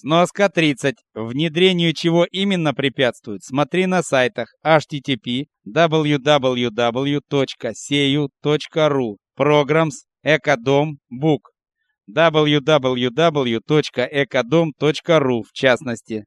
Сноска 30. Внедрению чего именно препятствует, смотри на сайтах http www.seyu.ru Programs Экодом. Book www.экодом.ру в частности.